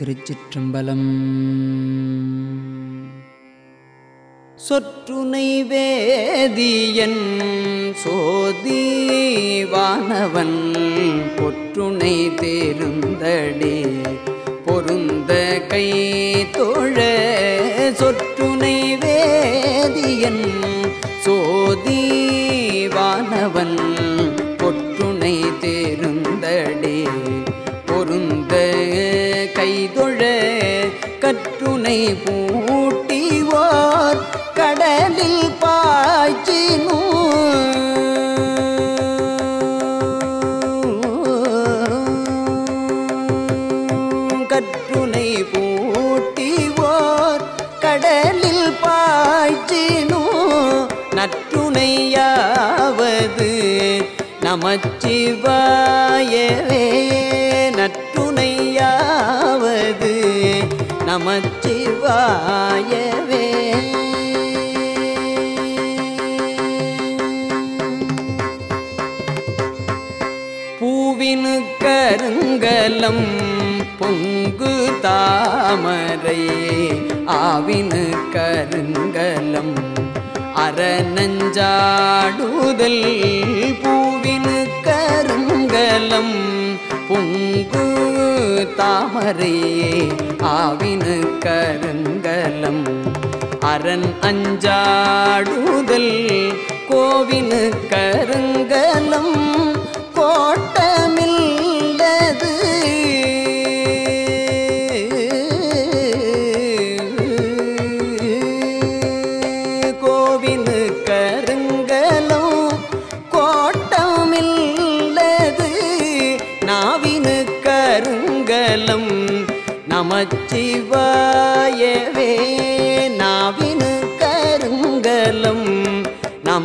திருச்சிற்றம்பலம். சொற்றுனை வேதியன் சோதி வானவன் பொற்றுனை தேருந்தடி பொருந்த கை தோழ பூட்டிவார் கடலில் பாய்ச்சினூ கற்றுனை பூட்டிவார் கடலில் பாய்ச்சினூ நற்றுணையாவது நமச்சிவாயவே. நற்றுணையாவது நமச்சிவாயவே பூவினு கருங்கலம் பொங்கு தாமரை ஆவினு கருங்கலம் அறநஞ்சாடுதல் பூவினு கருங்கலம் பொங்கு தாமரையே ஆவினு கருங்கலம். அரண் அஞ்சாடுதல் கோவினு கருங்கலம். கோட்டை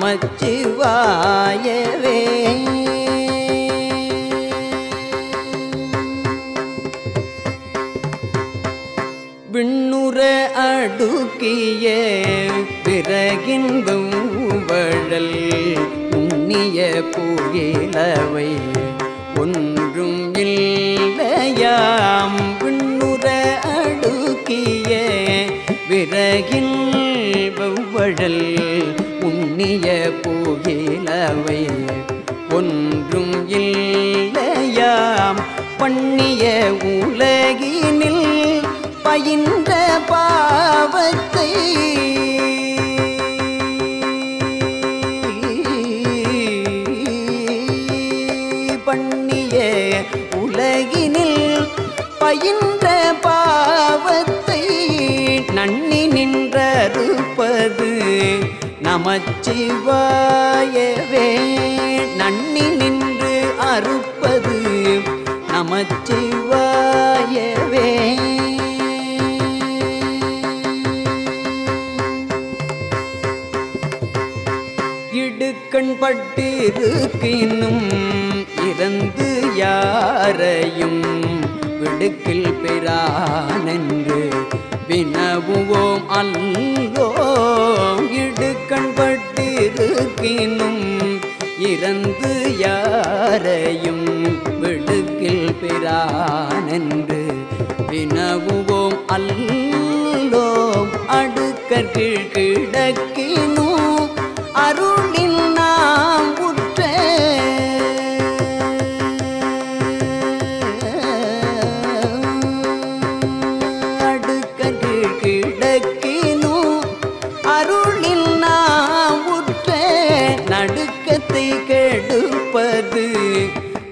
நமச்சிவாயவே. விண்ணுற அடுக்கிய பிறகின் வழல் உண்ணிய புகிலவை ஒன்றும் இல்லையாம். விண்ணுற அடுக்கிய பிறகின் வெவ்வழல் உண்ணிய புயலவை ஒன்றும் இல்லையாம் பண்ணிய உலகினில் பயின்ற பாவத்தை. பண்ணிய உலகினில் பயின்ற நமச்சிவாயவே நன்னி நின்று அறுப்பது நமச்சிவாயவே இடுக்கண் பட்டிருக்கினும் இறந்து யாரையும் விடுக்கில் பெறானென்று வினவுவோம் அல்லோம். இடுக்கண்பட்டிருக்கினும் இறந்து யாரையும் விடுக்கில் பிரானென்று வினவுவோம் அல்லோம். அடுக்கற்கீழ் கிடக்கினும் அருள் கெடுப்பது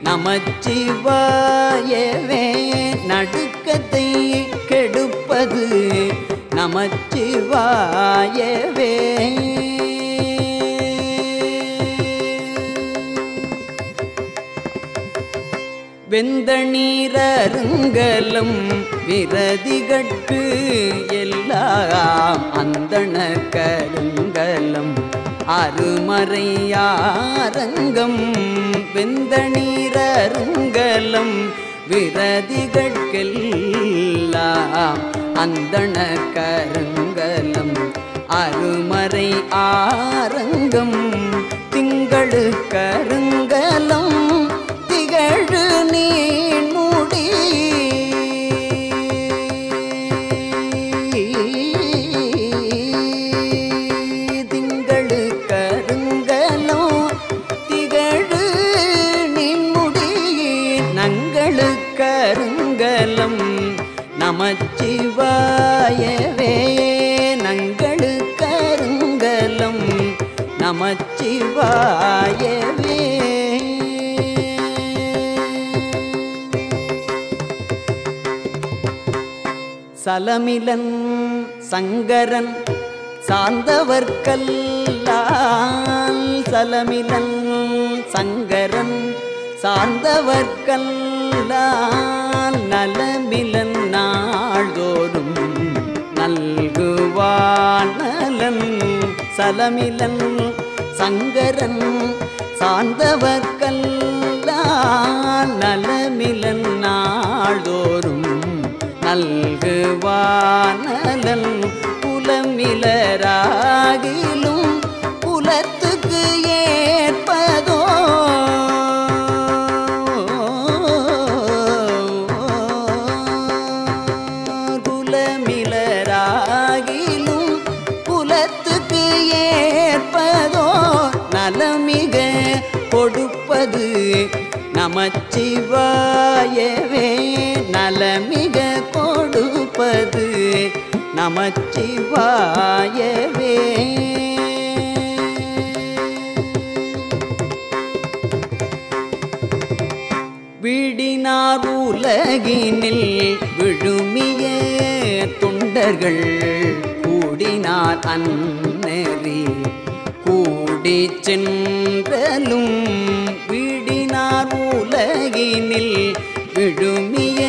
நமச்சிவாயவே நடுக்கத்தை கெடுப்பது. நமச்சிவாயவே வெந்த நீரருங்கலும் விரதிகட்கு எல்லாம் அந்தன கருங்கலம். அருமறையாரங்கம் வெந்த நீரருங்கலம் விரதிகட்கெல்லாம் அந்தண கருங்கலம் அருமறை ஆரங்கம் திங்களு கருங்கலம் நமச்சிவாயவே. நங்களு கருங்கலம் நமச்சிவாயவே. சலமிலன் சங்கரன் சார்ந்தவர்கல்லால் சலமிலன் சங்கரன் சார்ந்தவர்கல்லால் நலமிலன் நாள்தோறும் நல்குவான் நலன் சலமிலன் சங்கரன் சார்ந்தவர்கல்லால் நலமிலன் நாள்தோறும் நல்குவானலன் புலமிலராகிலும் நமச்சிவாயவே நலமிக கொடுப்பது நமச்சிவாயவே. விடினார் உலகினில் விழுமிய தொண்டர்கள் கூடினார் அன்னறி. கூடி சென்றலும் விடி விடினார் உலகினில் விழுமிய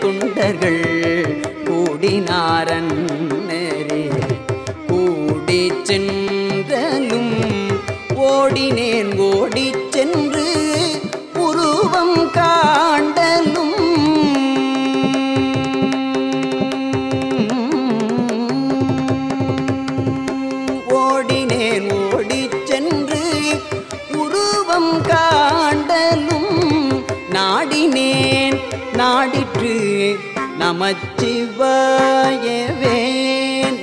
துண்டர்கள் கூடினாரன் கூடி சென்றலும் ஓடினேன் ஓடி சென்று உருவம் காண்டலும். ஓடினேன் நமச்சிவாயவே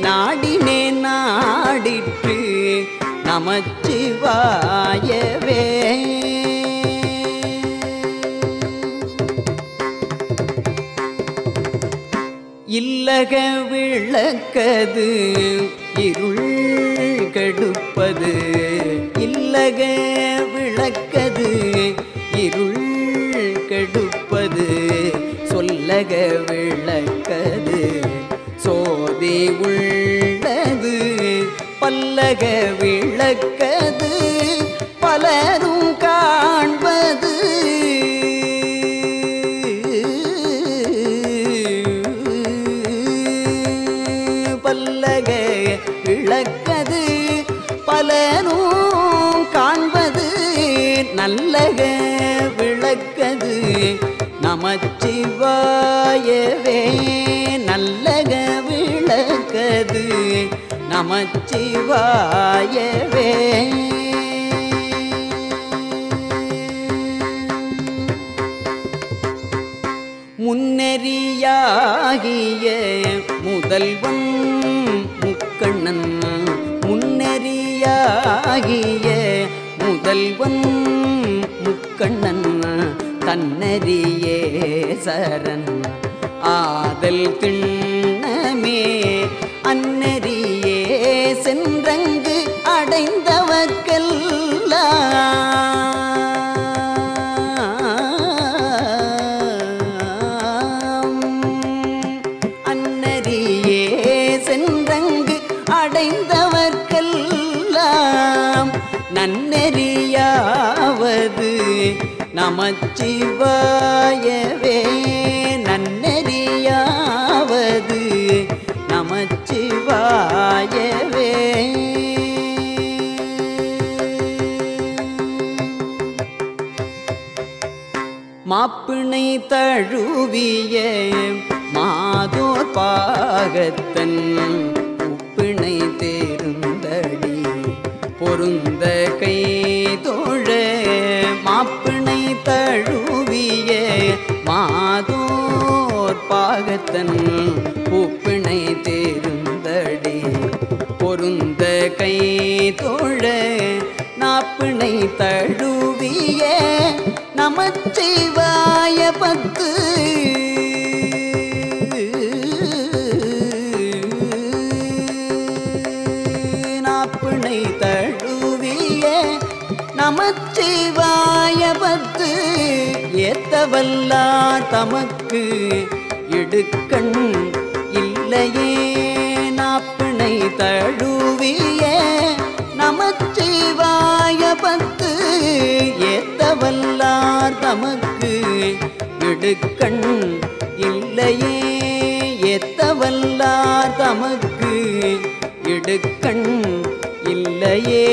நாடினே நாடிற்று. நமச்சிவாயவே இல்லக விளக்கது இருள் கடுப்பது. இல்லக விளக்கது சொல்லக விளக்கது. சோதி உள்ளது பல்லக விளக்கது பலரும் காண்பது. பல்லக விளக்கது பலரும் காண்பது. நல்லக விளக்கது நமச்சிவாயவே நல்லக விளக்கது. நமச்சிவாயவே. முன்னெறியாகிய முதல்வன் முக்கண்ணன் முன்னெறியாகிய முதல்வன் முக்கண்ணன். தன்னறியே சரண். ஆதல் திண்ணமே அன்னறியே சென்றங்க நமச்சிவாயவே நன்னெறியாவது நமச்சிவாயவே. மாப்பிணை தழுவிய மாதோர் பாகத்தன் உப்பிணை தேருந்தடி பொருந்த தன் உப்பிணை தேருந்தடி. பொருந்த கை தோழ நாப்பிணை தழுவிய நமச்சிவாய பத்து. நாப்பிணை தழுவிய நமச்சிவாய பத்து. ஏத்தவல்லா தமக்கு இடுக்கண் இல்லையே நாப்பிணை தழுவிய நமச்சிவாய பத்து ஏத்தவல்லார் தமக்கு இடுக்கண் இல்லையே ஏத்தவல்லார் தமக்கு இடுக்கண் இல்லையே.